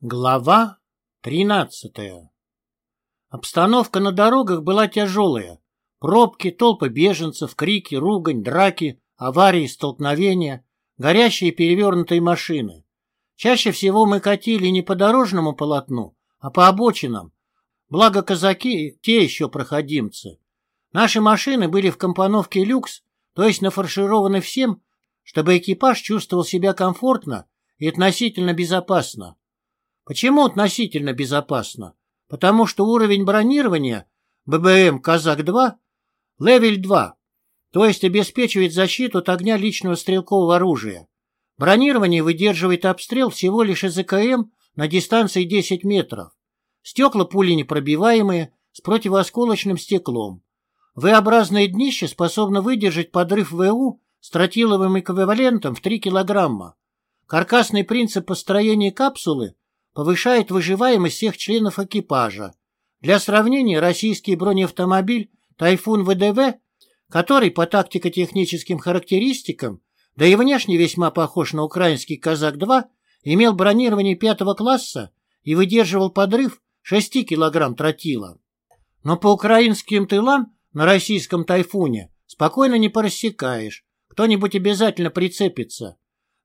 Глава тринадцатая Обстановка на дорогах была тяжелая. Пробки, толпы беженцев, крики, ругань, драки, аварии, столкновения, горящие перевернутые машины. Чаще всего мы катили не по дорожному полотну, а по обочинам. Благо казаки те еще проходимцы. Наши машины были в компоновке люкс, то есть нафаршированы всем, чтобы экипаж чувствовал себя комфортно и относительно безопасно. Почему относительно безопасно? Потому что уровень бронирования ББМ «Казак-2» level 2, то есть обеспечивает защиту от огня личного стрелкового оружия. Бронирование выдерживает обстрел всего лишь из АКМ на дистанции 10 метров. Стекла пуленепробиваемые, с противоосколочным стеклом. V-образное днище способно выдержать подрыв ВУ с тротиловым эквивалентом в 3 килограмма. Каркасный принцип построения капсулы повышает выживаемость всех членов экипажа. Для сравнения, российский бронеавтомобиль «Тайфун ВДВ», который по тактико-техническим характеристикам, да и внешне весьма похож на украинский «Казак-2», имел бронирование пятого класса и выдерживал подрыв 6 кг тротила. Но по украинским тылам на российском «Тайфуне» спокойно не порассекаешь, кто-нибудь обязательно прицепится.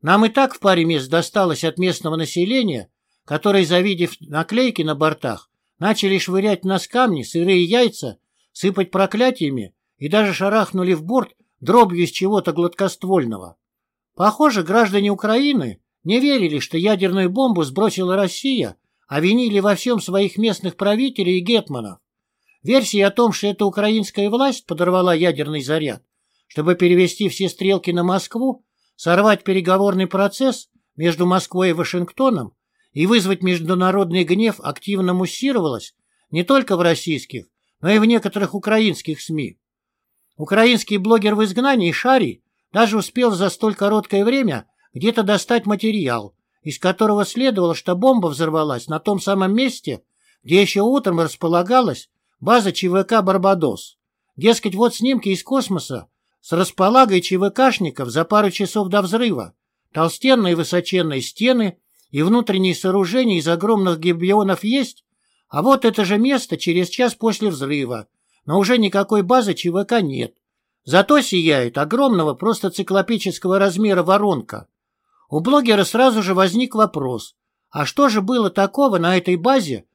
Нам и так в паре мест досталось от местного населения, которые, завидев наклейки на бортах, начали швырять в нас камни, сырые яйца, сыпать проклятиями и даже шарахнули в борт дробью из чего-то гладкоствольного. Похоже, граждане Украины не верили, что ядерную бомбу сбросила Россия, а винили во всем своих местных правителей и гетманов. Версии о том, что эта украинская власть подорвала ядерный заряд, чтобы перевести все стрелки на Москву, сорвать переговорный процесс между Москвой и Вашингтоном, и вызвать международный гнев активно муссировалось не только в российских, но и в некоторых украинских СМИ. Украинский блогер в изгнании Шари даже успел за столь короткое время где-то достать материал, из которого следовало, что бомба взорвалась на том самом месте, где еще утром располагалась база ЧВК «Барбадос». Дескать, вот снимки из космоса с располагой ЧВКшников за пару часов до взрыва. Толстенные высоченные стены и внутренние сооружения из огромных гибионов есть, а вот это же место через час после взрыва, но уже никакой базы ЧВК нет. Зато сияет огромного, просто циклопического размера воронка. У блогера сразу же возник вопрос, а что же было такого на этой базе,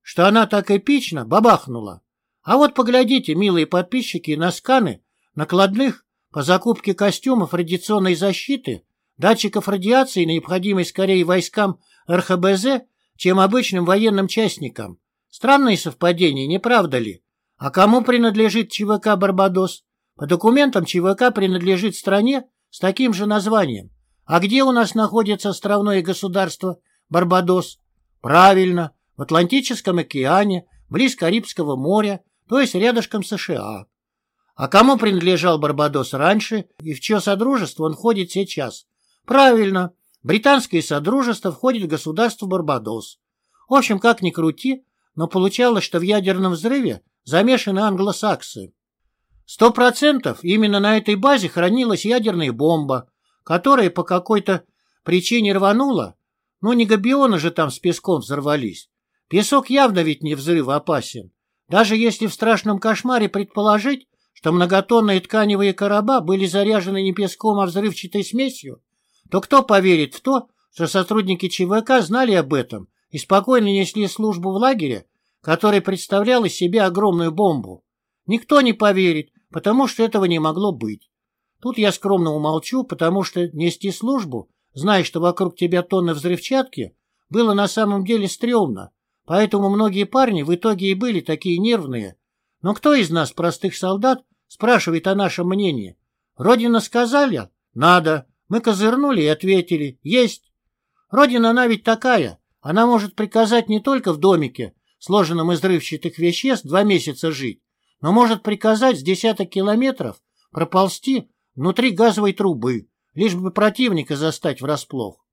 что она так эпично бабахнула? А вот поглядите, милые подписчики, на сканы накладных по закупке костюмов радиационной защиты датчиков радиации, необходимой скорее войскам РХБЗ, чем обычным военным частникам. Странные совпадения, не правда ли? А кому принадлежит ЧВК «Барбадос»? По документам ЧВК принадлежит стране с таким же названием. А где у нас находится островное государство Барбадос? Правильно, в Атлантическом океане, близ Карибского моря, то есть рядышком США. А кому принадлежал Барбадос раньше и в чье содружество он входит сейчас? Правильно, британское содружество входит в государство Барбадос. В общем, как ни крути, но получалось, что в ядерном взрыве замешаны англосаксы. Сто процентов именно на этой базе хранилась ядерная бомба, которая по какой-то причине рванула. Ну, не габионы же там с песком взорвались. Песок явно ведь не взрывоопасен. Даже если в страшном кошмаре предположить, что многотонные тканевые короба были заряжены не песком, а взрывчатой смесью, то кто поверит в то, что сотрудники ЧВК знали об этом и спокойно несли службу в лагере, который представлял из себя огромную бомбу? Никто не поверит, потому что этого не могло быть. Тут я скромно умолчу, потому что нести службу, зная, что вокруг тебя тонны взрывчатки, было на самом деле стрёмно, поэтому многие парни в итоге и были такие нервные. Но кто из нас, простых солдат, спрашивает о нашем мнении? Родина сказали? Надо. Мы козырнули и ответили «Есть». Родина она ведь такая. Она может приказать не только в домике, сложенном из взрывчатых веществ, два месяца жить, но может приказать с десяток километров проползти внутри газовой трубы, лишь бы противника застать врасплох.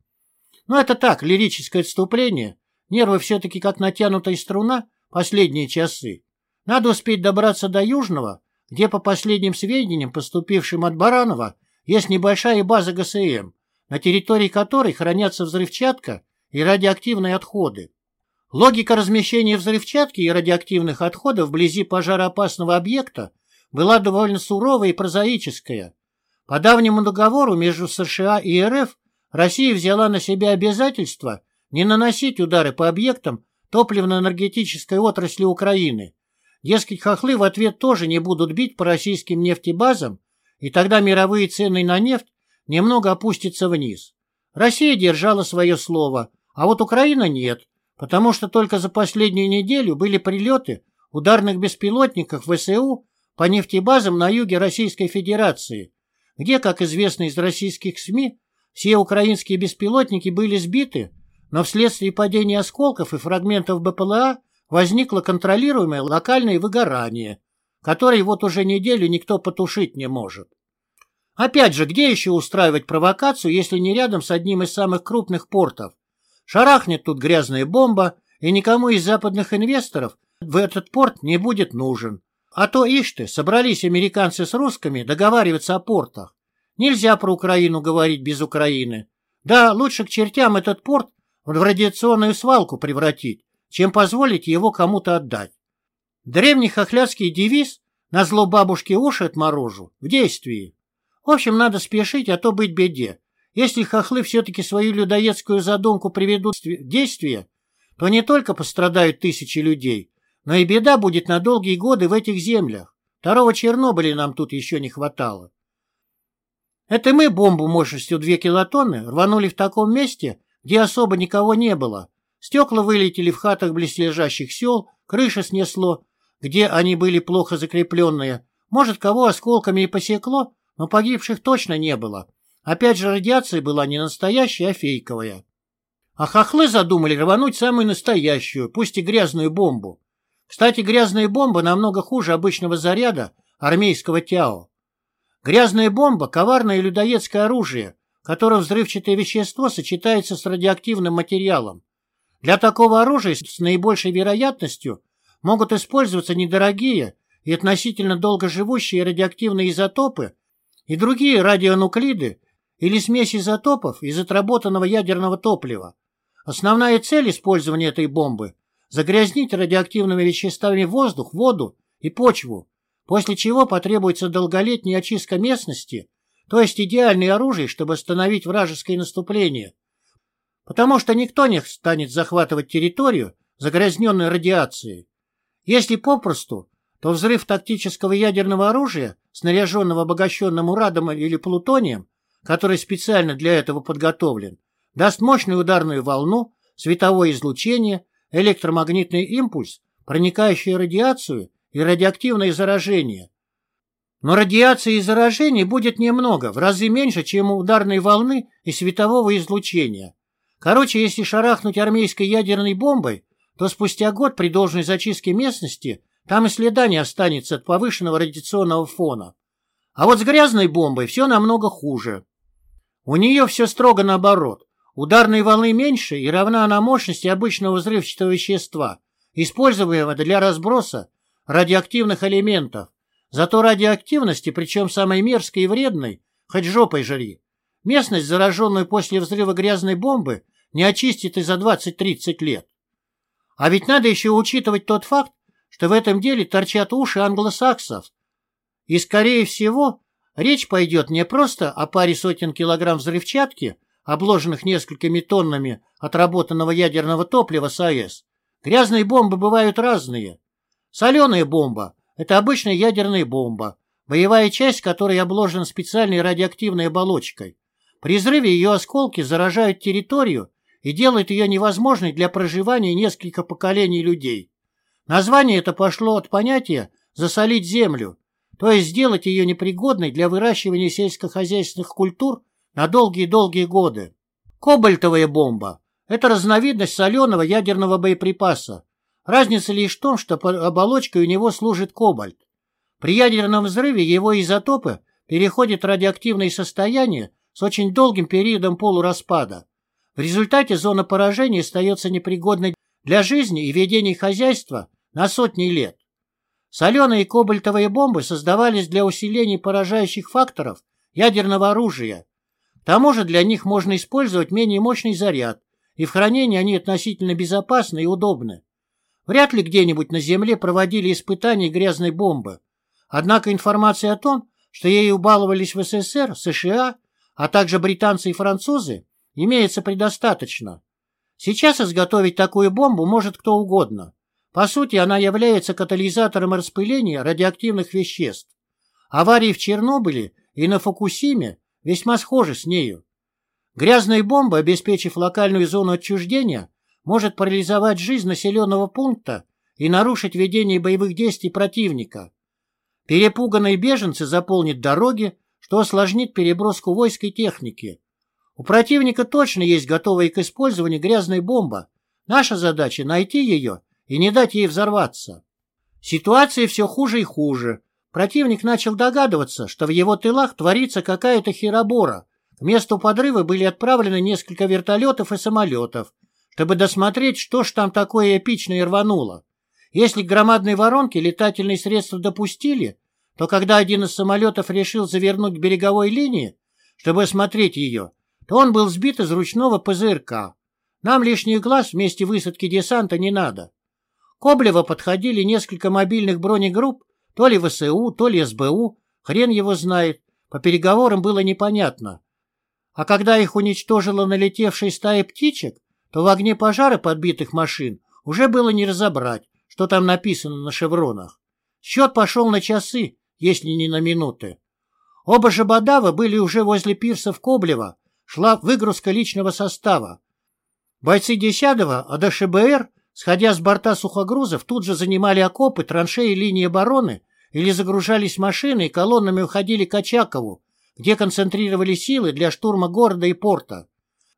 Но это так, лирическое отступление. Нервы все-таки как натянутая струна последние часы. Надо успеть добраться до Южного, где, по последним сведениям, поступившим от Баранова, есть небольшая база ГСМ, на территории которой хранятся взрывчатка и радиоактивные отходы. Логика размещения взрывчатки и радиоактивных отходов вблизи пожароопасного объекта была довольно суровая и прозаическая. По давнему договору между США и РФ Россия взяла на себя обязательство не наносить удары по объектам топливно-энергетической отрасли Украины. Дескать, хохлы в ответ тоже не будут бить по российским нефтебазам, и тогда мировые цены на нефть немного опустятся вниз. Россия держала свое слово, а вот Украина нет, потому что только за последнюю неделю были прилеты ударных беспилотников ВСУ по нефтебазам на юге Российской Федерации, где, как известно из российских СМИ, все украинские беспилотники были сбиты, но вследствие падения осколков и фрагментов БПЛА возникло контролируемое локальное выгорание, которое вот уже неделю никто потушить не может. Опять же, где еще устраивать провокацию, если не рядом с одним из самых крупных портов? Шарахнет тут грязная бомба, и никому из западных инвесторов в этот порт не будет нужен. А то, ишь ты, собрались американцы с русскими договариваться о портах. Нельзя про Украину говорить без Украины. Да, лучше к чертям этот порт в радиационную свалку превратить, чем позволить его кому-то отдать. Древний хохлядский девиз «На зло бабушке уши отморожу» в действии. В общем, надо спешить, а то быть беде. Если хохлы все-таки свою людоедскую задумку приведут в действие, то не только пострадают тысячи людей, но и беда будет на долгие годы в этих землях. Второго Чернобыля нам тут еще не хватало. Это мы бомбу мощностью 2 килотонны рванули в таком месте, где особо никого не было. Стекла вылетели в хатах близлежащих сел, крыша снесло, где они были плохо закрепленные. Может, кого осколками и посекло, но погибших точно не было. Опять же, радиация была не настоящая, а фейковая. А хохлы задумали рвануть самую настоящую, пусть и грязную бомбу. Кстати, грязная бомба намного хуже обычного заряда армейского ТЯО. Грязная бомба – коварное людоедское оружие, в котором взрывчатое вещество сочетается с радиоактивным материалом. Для такого оружия с наибольшей вероятностью могут использоваться недорогие и относительно долгоживущие радиоактивные изотопы и другие радионуклиды или смесь изотопов из отработанного ядерного топлива. Основная цель использования этой бомбы загрязнить радиоактивными веществами воздух, воду и почву, после чего потребуется долголетняя очистка местности, то есть идеальное оружие, чтобы остановить вражеское наступление. Потому что никто не станет захватывать территорию, загрязненную радиацией. Если попросту, то взрыв тактического ядерного оружия, снаряженного обогащенным урадом или плутонием, который специально для этого подготовлен, даст мощную ударную волну, световое излучение электромагнитный импульс, проникающий радиацию и радиоактивное заражение. Но радиации и заражений будет немного, в разы меньше, чем у ударной волны и светового излучения. Короче, если шарахнуть армейской ядерной бомбой, то спустя год при должной зачистке местности там и следа не останется от повышенного радиационного фона. А вот с грязной бомбой все намного хуже. У нее все строго наоборот. Ударной волны меньше и равна она мощности обычного взрывчатого вещества, используемого для разброса радиоактивных элементов. Зато радиоактивности, причем самой мерзкой и вредной, хоть жопой жри. Местность, зараженную после взрыва грязной бомбы, не очистит и за 20-30 лет. А ведь надо еще учитывать тот факт, что в этом деле торчат уши англосаксов. И, скорее всего, речь пойдет не просто о паре сотен килограмм взрывчатки, обложенных несколькими тоннами отработанного ядерного топлива с АЭС. Грязные бомбы бывают разные. Соленая бомба – это обычная ядерная бомба, боевая часть которой обложена специальной радиоактивной оболочкой. При взрыве ее осколки заражают территорию и делают ее невозможной для проживания несколько поколений людей. Название это пошло от понятия «засолить землю», то есть сделать ее непригодной для выращивания сельскохозяйственных культур на долгие-долгие годы. Кобальтовая бомба – это разновидность соленого ядерного боеприпаса. Разница лишь в том, что оболочкой у него служит кобальт. При ядерном взрыве его изотопы переходят в радиоактивное состояние с очень долгим периодом полураспада. В результате зона поражения остается непригодной для жизни и ведения хозяйства на сотни лет. Соленые кобальтовые бомбы создавались для усиления поражающих факторов ядерного оружия, к тому же для них можно использовать менее мощный заряд и в хранении они относительно безопасны и удобны. Вряд ли где-нибудь на Земле проводили испытания грязной бомбы. Однако информация о том, что ею баловались в СССР, США, а также британцы и французы, имеется предостаточно. Сейчас изготовить такую бомбу может кто угодно. По сути, она является катализатором распыления радиоактивных веществ. Аварии в Чернобыле и на Фукусиме весьма схожи с нею. Грязная бомба, обеспечив локальную зону отчуждения, может парализовать жизнь населенного пункта и нарушить ведение боевых действий противника. Перепуганные беженцы заполнят дороги, что осложнит переброску войск и техники. У противника точно есть готовая к использованию грязная бомба. Наша задача — найти ее и не дать ей взорваться. Ситуация все хуже и хуже. Противник начал догадываться, что в его тылах творится какая-то херобора. К месту подрыва были отправлены несколько вертолетов и самолетов, чтобы досмотреть, что ж там такое эпичное рвануло. Если к громадной воронке летательные средства допустили, то когда один из самолетов решил завернуть к береговой линии, чтобы осмотреть ее, то он был сбит из ручного ПЗРК. Нам лишний глаз вместе высадки десанта не надо. Коблево подходили несколько мобильных бронегрупп, то ли ВСУ, то ли СБУ, хрен его знает. По переговорам было непонятно. А когда их уничтожила налетевшая стая птичек, то в огне пожара подбитых машин уже было не разобрать, что там написано на шевронах. Счет пошел на часы, если не на минуты. Оба же были уже возле пирсов Коблева, шла выгрузка личного состава. Бойцы 10-го АДШБР, сходя с борта сухогрузов, тут же занимали окопы, траншеи линии обороны или загружались машины и колоннами уходили к Очакову, где концентрировали силы для штурма города и порта.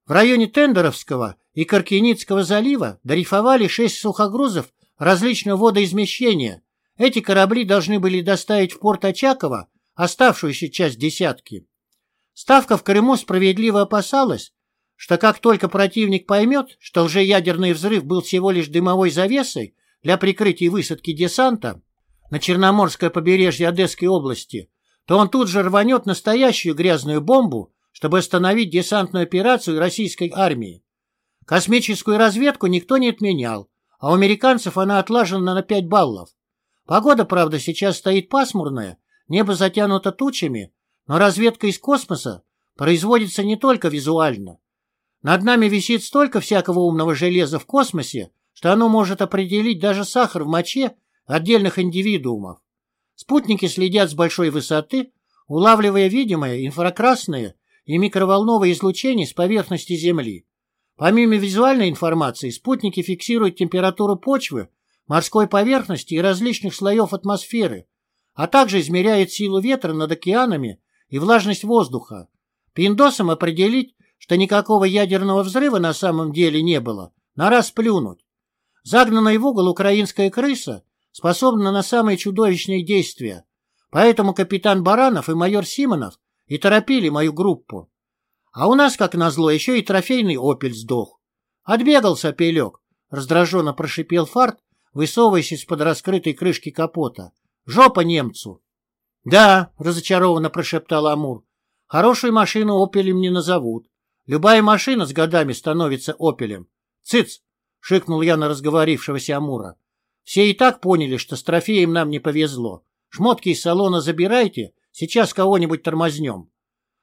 В районе Тендеровского и Каркиницкого залива дорифовали шесть сухогрузов различного водоизмещения. Эти корабли должны были доставить в порт Очакова оставшуюся часть десятки. Ставка в Крыму справедливо опасалась, что как только противник поймет, что лжеядерный взрыв был всего лишь дымовой завесой для прикрытия высадки десанта на Черноморское побережье Одесской области, то он тут же рванет настоящую грязную бомбу, чтобы остановить десантную операцию российской армии. Космическую разведку никто не отменял, а у американцев она отлажена на 5 баллов. Погода, правда, сейчас стоит пасмурная, небо затянуто тучами, но разведка из космоса производится не только визуально. Над нами висит столько всякого умного железа в космосе, что оно может определить даже сахар в моче отдельных индивидуумов. Спутники следят с большой высоты, улавливая видимое инфракрасное и микроволновое излучение с поверхности Земли. Помимо визуальной информации, спутники фиксируют температуру почвы, морской поверхности и различных слоев атмосферы, а также измеряют силу ветра над океанами и влажность воздуха. Пиндосам определить, что никакого ядерного взрыва на самом деле не было, на раз плюнуть. Загнанная в угол украинская крыса способна на самые чудовищные действия. Поэтому капитан Баранов и майор Симонов и торопили мою группу. А у нас, как назло, еще и трофейный «Опель» сдох. Отбегался пелек, раздраженно прошипел фарт, высовываясь из-под раскрытой крышки капота. Жопа немцу. Да, разочарованно прошептал Амур. Хорошую машину «Опелем» не назовут. Любая машина с годами становится «Опелем». Цыц! шикнул я на разговорившегося Амура. Все и так поняли, что с трофеем нам не повезло. Шмотки из салона забирайте, сейчас кого-нибудь тормознем.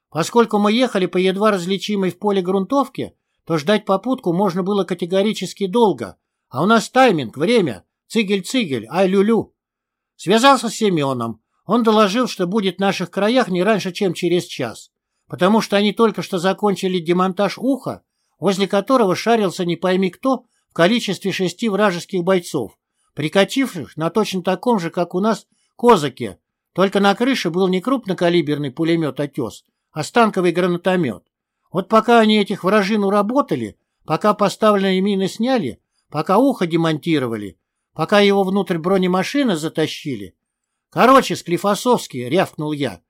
Поскольку мы ехали по едва различимой в поле грунтовке, то ждать попутку можно было категорически долго, а у нас тайминг, время, цигель-цигель, ай-лю-лю. Связался с Семеном. Он доложил, что будет в наших краях не раньше, чем через час, потому что они только что закончили демонтаж уха, возле которого шарился не пойми кто в количестве шести вражеских бойцов, прикативших на точно таком же, как у нас, козаке, только на крыше был не крупнокалиберный пулемет «Отес», а станковый гранатомет. Вот пока они этих вражин уработали, пока поставленные мины сняли, пока ухо демонтировали, пока его внутрь бронемашины затащили. Короче, Склифосовский, рявкнул я.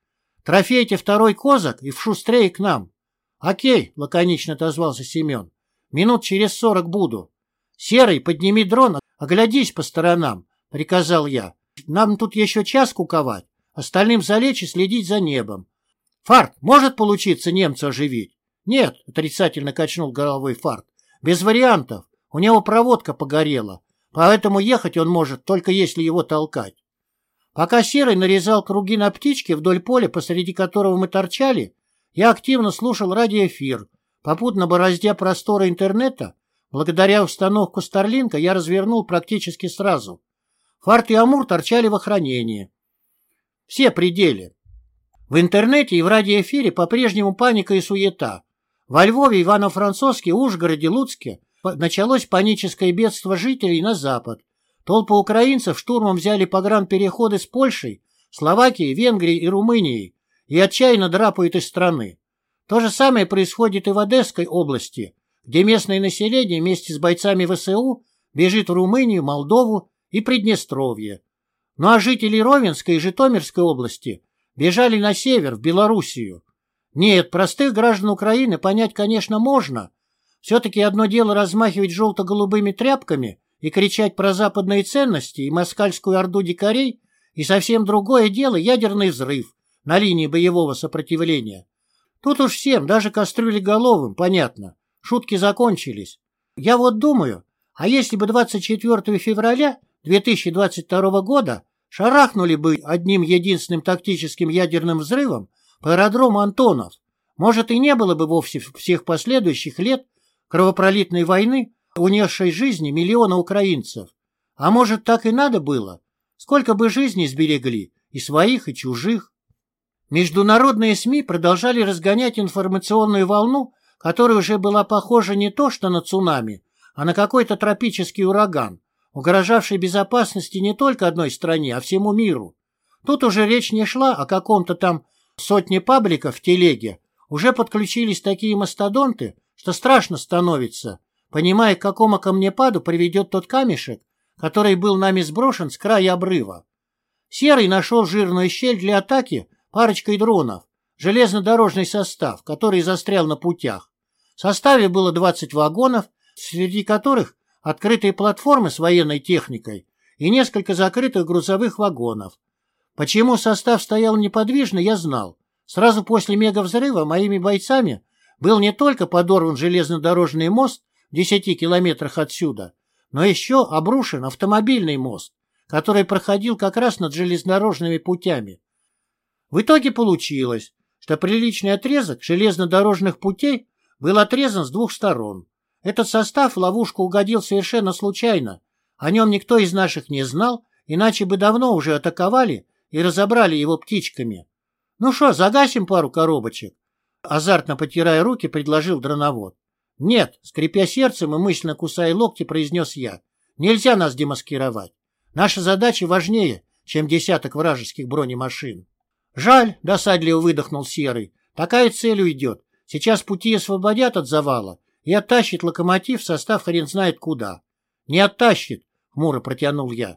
Трофейте второй козак и в шустрее к нам. Окей, лаконично отозвался Семен. Минут через сорок буду. Серый, подними дрон, оглядись по сторонам, приказал я. Нам тут еще час куковать, остальным залечь и следить за небом. Фарт, может получиться немца оживить? Нет, отрицательно качнул головой Фарт. Без вариантов. У него проводка погорела. Поэтому ехать он может, только если его толкать. Пока Серый нарезал круги на птичке вдоль поля, посреди которого мы торчали, я активно слушал радиоэфир, попутно бороздя просторы интернета. Благодаря установку Старлинка я развернул практически сразу. Фарт и Амур торчали в охранении. Все пределы. В интернете и в радиоэфире по-прежнему паника и суета. Во Львове, Ивано-Францовске, Ужгороде, Луцке началось паническое бедство жителей на запад. Толпы украинцев штурмом взяли погранпереходы с Польшей, Словакией, Венгрией и Румынией и отчаянно драпают из страны. То же самое происходит и в Одесской области, где местное население вместе с бойцами ВСУ бежит в Румынию, Молдову и Приднестровье. Ну а жители Ровенской и Житомирской области бежали на север, в Белоруссию. Нет, простых граждан Украины понять, конечно, можно. Все-таки одно дело размахивать желто-голубыми тряпками и кричать про западные ценности и москальскую орду дикарей, и совсем другое дело ядерный взрыв на линии боевого сопротивления. Тут уж всем, даже кастрюлеголовым, понятно. Шутки закончились. Я вот думаю, а если бы 24 февраля 2022 года шарахнули бы одним единственным тактическим ядерным взрывом по аэродрому Антонов, может и не было бы вовсе всех последующих лет кровопролитной войны, унесшей жизни миллиона украинцев. А может, так и надо было? Сколько бы жизней сберегли, и своих, и чужих. Международные СМИ продолжали разгонять информационную волну, которая уже была похожа не то что на цунами, а на какой-то тропический ураган, угрожавший безопасности не только одной стране, а всему миру. Тут уже речь не шла о каком-то там сотне пабликов в телеге, уже подключились такие мастодонты, что страшно становится, понимая, к какому камнепаду приведет тот камешек, который был нами сброшен с края обрыва. Серый нашел жирную щель для атаки парочкой дронов, железнодорожный состав, который застрял на путях. В составе было 20 вагонов, среди которых открытые платформы с военной техникой и несколько закрытых грузовых вагонов. Почему состав стоял неподвижно, я знал. Сразу после мегавзрыва моими бойцами был не только подорван железнодорожный мост 10 километрах отсюда, но еще обрушен автомобильный мост, который проходил как раз над железнодорожными путями. В итоге получилось, что приличный отрезок железнодорожных путей был отрезан с двух сторон. Этот состав ловушку угодил совершенно случайно. О нем никто из наших не знал, иначе бы давно уже атаковали и разобрали его птичками. Ну что, загасим пару коробочек? Азартно потирая руки, предложил дроновод. Нет, скрипя сердцем и мысленно кусая локти, произнес я. Нельзя нас демаскировать. Наша задача важнее, чем десяток вражеских бронемашин. Жаль, досадливо выдохнул Серый. Такая цель уйдет. Сейчас пути освободят от завала, и оттащит локомотив в состав хрен знает куда. Не оттащит, хмуро протянул я.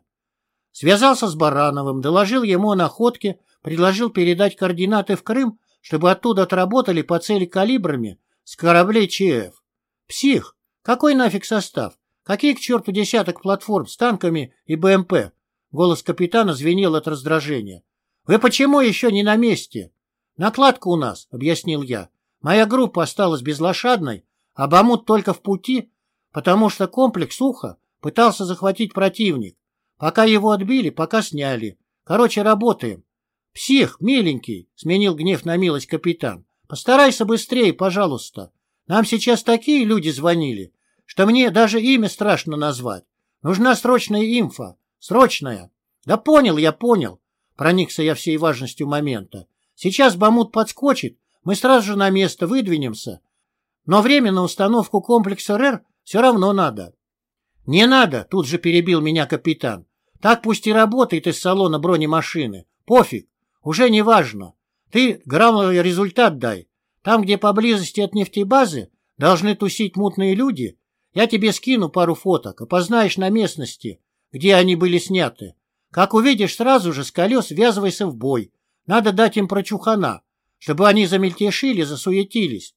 Связался с Барановым, доложил ему о находке, предложил передать координаты в Крым, чтобы оттуда отработали по цели калибрами с кораблей ЧФ. Псих! Какой нафиг состав? Какие к черту десяток платформ с танками и БМП? Голос капитана звенел от раздражения. Вы почему еще не на месте? Накладка у нас, объяснил я. Моя группа осталась безлошадной, а Бамут только в пути, потому что комплекс Уха пытался захватить противник. Пока его отбили, пока сняли. Короче, работаем. Псих, миленький, сменил гнев на милость капитан. Постарайся быстрее, пожалуйста. Нам сейчас такие люди звонили, что мне даже имя страшно назвать. Нужна срочная инфа. Срочная. Да понял, я понял. Проникся я всей важностью момента. Сейчас Бамут подскочит, мы сразу же на место выдвинемся, но время на установку комплекса РЭР все равно надо. Не надо, тут же перебил меня капитан. Так пусть и работает из салона бронемашины. Пофиг, уже не важно. Ты грамотный результат дай. Там, где поблизости от нефтебазы должны тусить мутные люди, я тебе скину пару фоток, опознаешь на местности, где они были сняты. Как увидишь, сразу же с колес ввязывайся в бой. Надо дать им прочухана, чтобы они замельтешили, засуетились.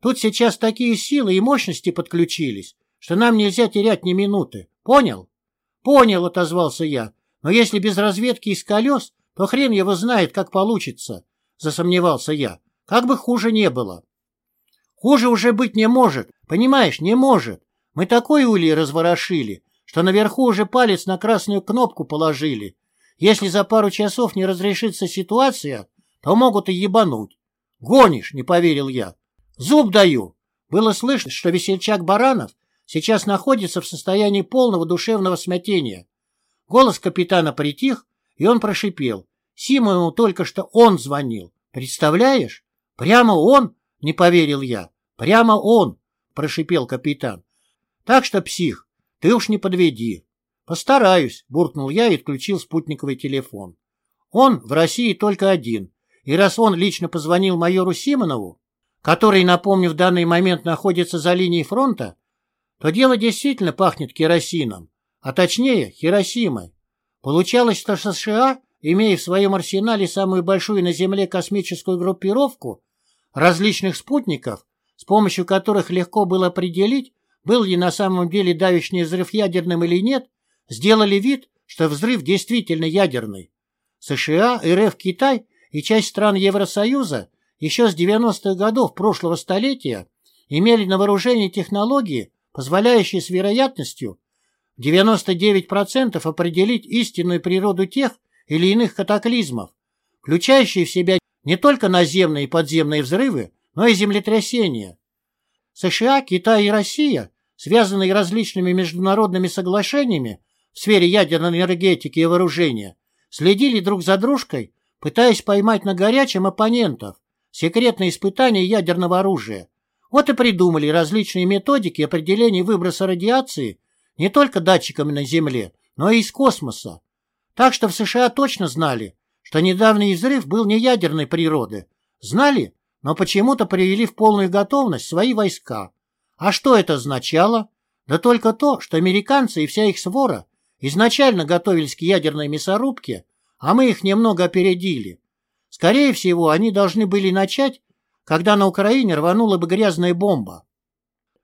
Тут сейчас такие силы и мощности подключились, что нам нельзя терять ни минуты. Понял? Понял, отозвался я. Но если без разведки из колес, то хрен его знает, как получится, засомневался я. Как бы хуже не было. Хуже уже быть не может, понимаешь, не может. Мы такой улей разворошили, что наверху уже палец на красную кнопку положили. Если за пару часов не разрешится ситуация, то могут и ебануть. Гонишь, не поверил я. Зуб даю. Было слышно, что весельчак Баранов сейчас находится в состоянии полного душевного смятения. Голос капитана притих, и он прошипел. Симону только что он звонил. Представляешь? Прямо он? Не поверил я. Прямо он, прошипел капитан. Так что, псих, ты уж не подведи. Постараюсь, буркнул я и отключил спутниковый телефон. Он в России только один. И раз он лично позвонил майору Симонову, который, напомню, в данный момент находится за линией фронта, то дело действительно пахнет керосином, а точнее Хиросимой. Получалось, что США, имея в своем арсенале самую большую на Земле космическую группировку различных спутников, с помощью которых легко было определить, был ли на самом деле давишний взрыв ядерным или нет, сделали вид, что взрыв действительно ядерный. США, РФ, Китай и часть стран Евросоюза еще с 90-х годов прошлого столетия имели на вооружении технологии, позволяющие с вероятностью 99% определить истинную природу тех или иных катаклизмов, включающие в себя не только наземные и подземные взрывы, но и землетрясения. США, Китай и Россия, связанные различными международными соглашениями в сфере ядерной энергетики и вооружения, следили друг за дружкой, пытаясь поймать на горячем оппонентов, секретные испытания ядерного оружия. Вот и придумали различные методики определения выброса радиации не только датчиками на Земле, но и из космоса. Так что в США точно знали, что недавний взрыв был не ядерной природы. Знали, но почему-то привели в полную готовность свои войска. А что это означало? Да только то, что американцы и вся их свора изначально готовились к ядерной мясорубке, а мы их немного опередили. Скорее всего, они должны были начать, когда на Украине рванула бы грязная бомба.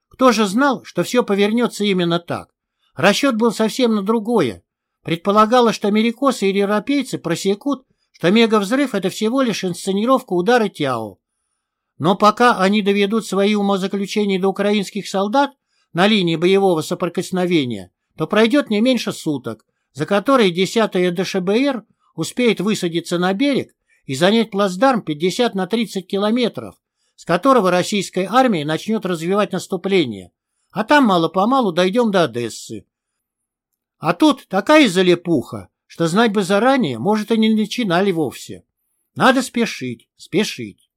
Кто же знал, что все повернется именно так? Расчет был совсем на другое. Предполагалось, что америкосы или европейцы просекут, что мегавзрыв — это всего лишь инсценировка удара Тяо, но пока они доведут свои умозаключения до украинских солдат на линии боевого соприкосновения, то пройдет не меньше суток, за которые 10-я ДШБР успеет высадиться на берег и занять плацдарм 50 на 30 километров, с которого российская армия начнет развивать наступление, а там мало-помалу дойдем до Одессы. А тут такая залепуха, что знать бы заранее, может, и не начинали вовсе. Надо спешить, спешить.